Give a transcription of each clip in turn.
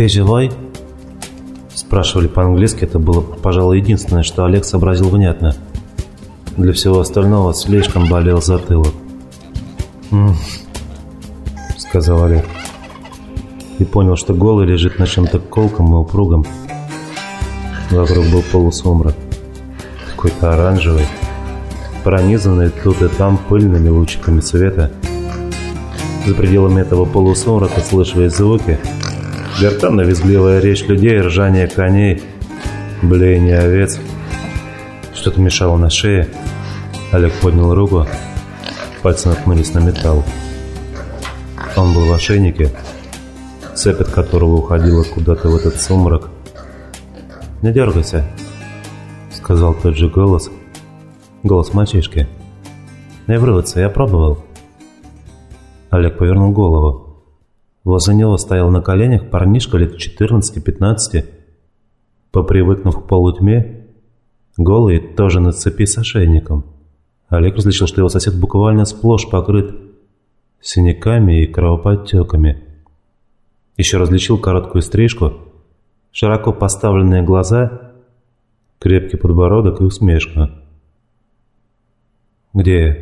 ты живой?» Спрашивали по-английски, это было, пожалуй, единственное, что Олег сообразил внятно. Для всего остального слишком болел затылок. «М -м -м", сказал Олег. И понял, что голый лежит на чем-то колком и упругом. Вокруг был полусумрак. Какой-то оранжевый, пронизанный тут и там пыльными лучиками света. За пределами этого полусумрака слышались звуки. Гортанно-визгливая речь людей, ржание коней, блеяние овец. Что-то мешало на шее. Олег поднял руку. Пальцы наткнулись на металл. Он был в ошейнике, цепь от которого уходила куда-то в этот сумрак. «Не дергайся», — сказал тот же голос. Голос мальчишки. «Не врываться, я пробовал». Олег повернул голову. Возле него стоял на коленях парнишка лет 14-15. Попривыкнув к полутьме, голый тоже на цепи с ошейником. Олег различил, что его сосед буквально сплошь покрыт синяками и кровоподтеками. Еще различил короткую стрижку, широко поставленные глаза, крепкий подбородок и усмешку. «Где я?»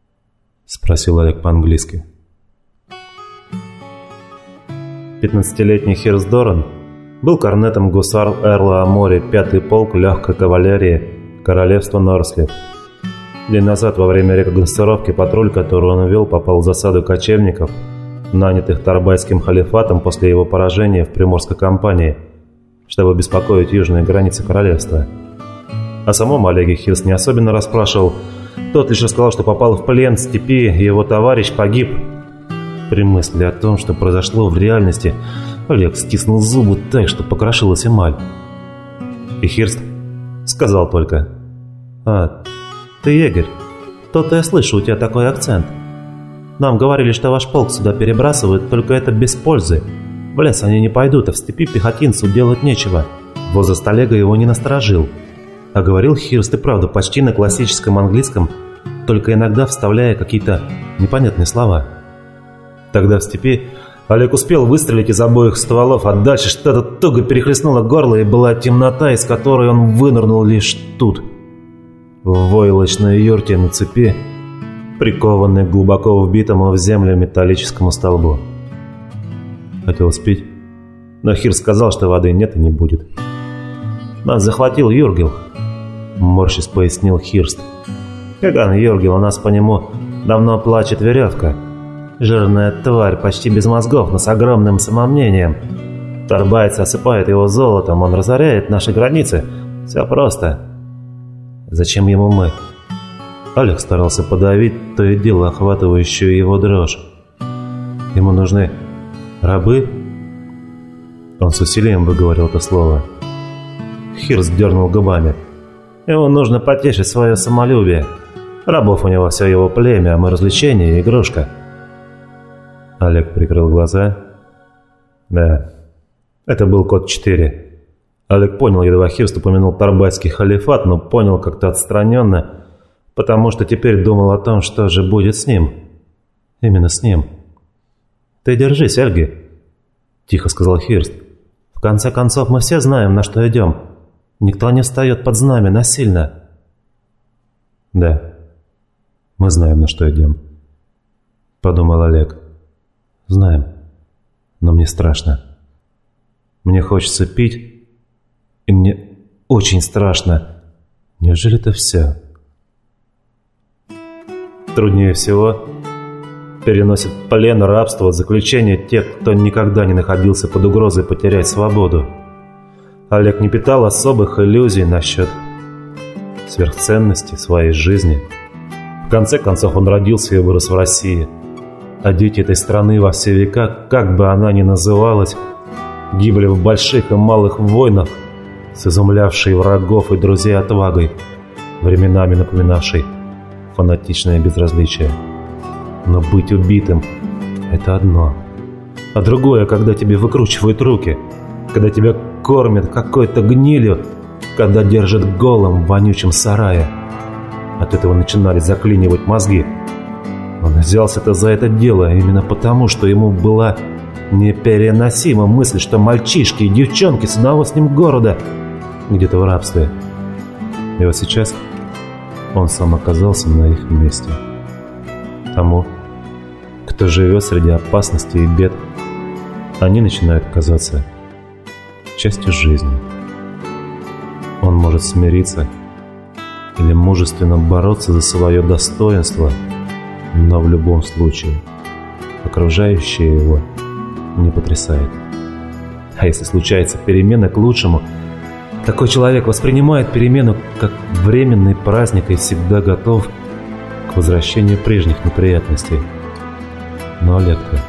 – спросил Олег по-английски. Пятнадцатилетний Хирсдоран был корнетом гусар Эрла Амори, пятый полк легкой кавалерии Королевства Норслив. День назад, во время рекогносцировки, патруль, который он вел, попал в засаду кочевников, нанятых Тарбайским халифатом после его поражения в Приморской кампании, чтобы беспокоить южные границы королевства. О самом Олеге Хирс не особенно расспрашивал, тот лишь сказал, что попал в плен в степи, его товарищ погиб. При мысли о том, что произошло в реальности, Олег стиснул зубы так, что покрошилась эмаль. И Хирст сказал только, «А, ты егерь, то-то я слышу, у тебя такой акцент. Нам говорили, что ваш полк сюда перебрасывают, только это без пользы. В лес они не пойдут, а в степи пехотинцу делать нечего». Возраст Олега его не насторожил. А говорил Хирст и правда почти на классическом английском, только иногда вставляя какие-то непонятные слова. Тогда в степи Олег успел выстрелить из обоих стволов, а дальше что-то туго перехлестнуло горло, и была темнота, из которой он вынырнул лишь тут, в войлочной юрте на цепи, прикованной к глубоко вбитому в землю металлическому столбу. Хотел спить, но Хир сказал, что воды нет и не будет. Нас захватил Юргел, морщись пояснил Хирст. Каган Юргел, у нас по нему давно плачет веревка. Жирная тварь, почти без мозгов, но с огромным самомнением. Торбайцы осыпает его золотом, он разоряет наши границы. Все просто. Зачем ему мы? Олег старался подавить то и дело охватывающую его дрожь. Ему нужны рабы? Он с усилием выговорил это слово. Хирс дернул губами. Ему нужно потешить свое самолюбие. Рабов у него все его племя, а мы развлечение и игрушка. Олег прикрыл глаза. Да, это был код 4. Олег понял, едва Хирст упомянул Тарбайский халифат, но понял как-то отстраненно, потому что теперь думал о том, что же будет с ним. Именно с ним. «Ты держись, Эльги», – тихо сказал Хирст. «В конце концов, мы все знаем, на что идем. Никто не встает под знамя насильно». «Да, мы знаем, на что идем», – подумал Олег. «Знаем, но мне страшно. Мне хочется пить, и мне очень страшно. Неужели это все?» Труднее всего переносит плен, рабство, заключение тех, кто никогда не находился под угрозой потерять свободу. Олег не питал особых иллюзий насчет сверхценности своей жизни. В конце концов, он родился и вырос в России. А дети этой страны во все века, как бы она ни называлась, гибли в больших и малых войнах с изумлявшей врагов и друзей отвагой, временами напоминавшей фанатичное безразличие. Но быть убитым – это одно. А другое, когда тебе выкручивают руки, когда тебя кормят какой-то гнилью, когда держат голым в вонючем сарае. От этого начинали заклинивать мозги. Он взялся-то за это дело именно потому, что ему была непереносима мысль, что мальчишки и девчонки с одного с ним города где-то в рабстве. И вот сейчас он сам оказался на их месте. Тому, кто живет среди опасностей и бед, они начинают казаться частью жизни. Он может смириться или мужественно бороться за свое достоинство, но в любом случае окружающее его не потрясает. А если случается перемена к лучшему, такой человек воспринимает перемену как временный праздник и всегда готов к возвращению прежних неприятностей. Но Олег-то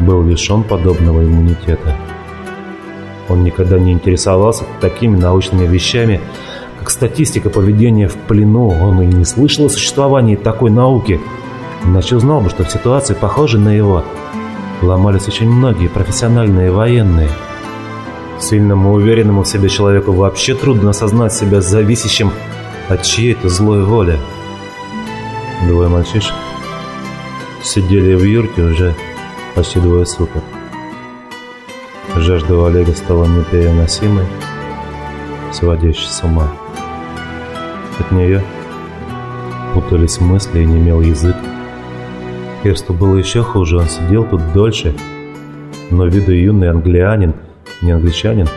был лишен подобного иммунитета. Он никогда не интересовался такими научными вещами, как статистика поведения в плену. Он и не слышал о существовании такой науки. Иначе узнал бы, что в ситуации, похожей на его, ломались очень многие профессиональные военные. Сильному, уверенному в себе человеку вообще трудно осознать себя зависящим от чьей-то злой воли. Двое мальчишек сидели в юрте уже почти двое суток. Жажда у Олега стала непереносимой, сводящей с ума. От нее путались мысли и немел язык. Керсту было еще хуже, он сидел тут дольше, но виду юный англианин, не англичанин,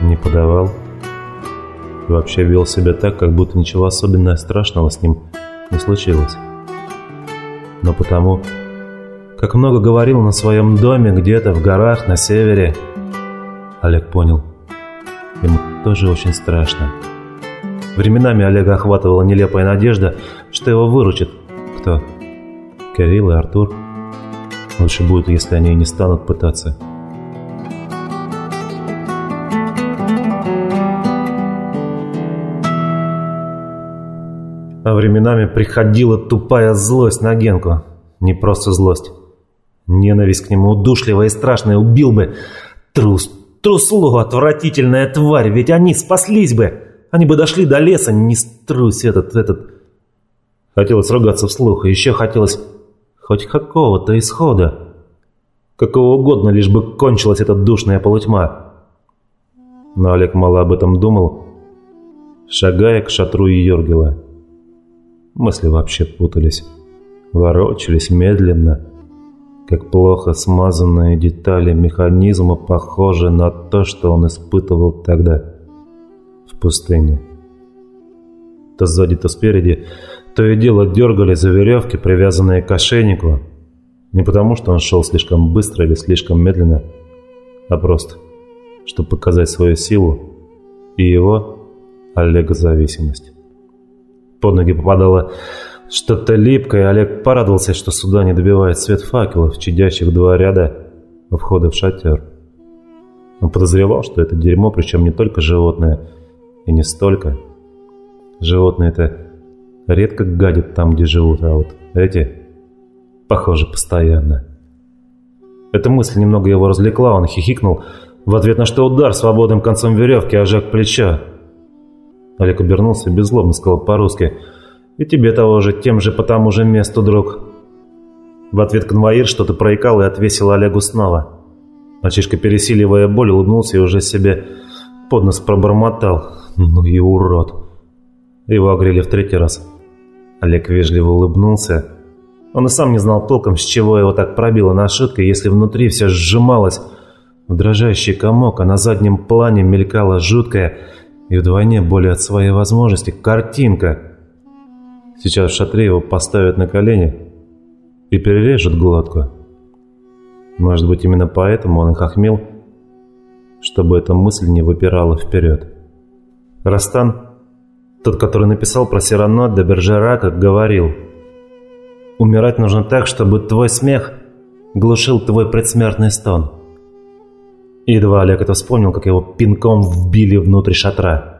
не подавал. И вообще вел себя так, как будто ничего особенного страшного с ним не случилось. Но потому как много говорил на своем доме где-то в горах на севере. Олег понял, ему тоже очень страшно. Временами Олега охватывала нелепая надежда, что его выручит. Кто? Кирилл и Артур. Лучше будет, если они не станут пытаться. А временами приходила тупая злость на Генку. Не просто злость. Ненависть к нему удушливая и страшная убил бы. Трус, трусло, отвратительная тварь, ведь они спаслись бы. Они бы дошли до леса, не струсь этот, этот... Хотелось ругаться вслух, и еще хотелось хоть какого-то исхода. Какого угодно, лишь бы кончилась эта душная полутьма. Но Олег мало об этом думал, шагая к шатру Йоргела. Мысли вообще путались, ворочались медленно, как плохо смазанные детали механизма похожи на то, что он испытывал тогда в пустыне. То сзади, то спереди, то и дело дергали за веревки, привязанные к ошейнику, не потому, что он шел слишком быстро или слишком медленно, а просто, чтобы показать свою силу и его, Олега, зависимость. Под ноги попадало что-то липкое, Олег порадовался, что сюда не добивает свет факелов, чадящих два ряда у входа в шатер. Он подозревал, что это дерьмо, причем не только животное, и не столько. Животные-то редко гадят там, где живут, а вот эти, похоже, постоянно. Эта мысль немного его развлекла, он хихикнул, в ответ на что удар свободным концом веревки ожег плечо. Олег обернулся и беззлобно сказал по-русски – и тебе того же, тем же по тому же месту, друг. В ответ конвоир что-то проикал и отвесил Олегу снова. Мальчишка, пересиливая боль, улыбнулся и уже себе под нос пробормотал. Ну и урод. Его огрели в третий раз. Олег вежливо улыбнулся. Он и сам не знал толком, с чего его так пробило на ошибке, если внутри все сжималось в дрожащий комок, а на заднем плане мелькала жуткая и вдвойне более от своей возможности картинка – Сейчас в шатре его поставят на колени и перережут гладко. Может быть, именно поэтому он их охмел, чтобы эта мысль не выпирала вперед. Растан, тот, который написал про Сирано де Бержерака, говорил «Умирать нужно так, чтобы твой смех глушил твой предсмертный стон». едва Олег это вспомнил, как его пинком вбили внутрь шатра.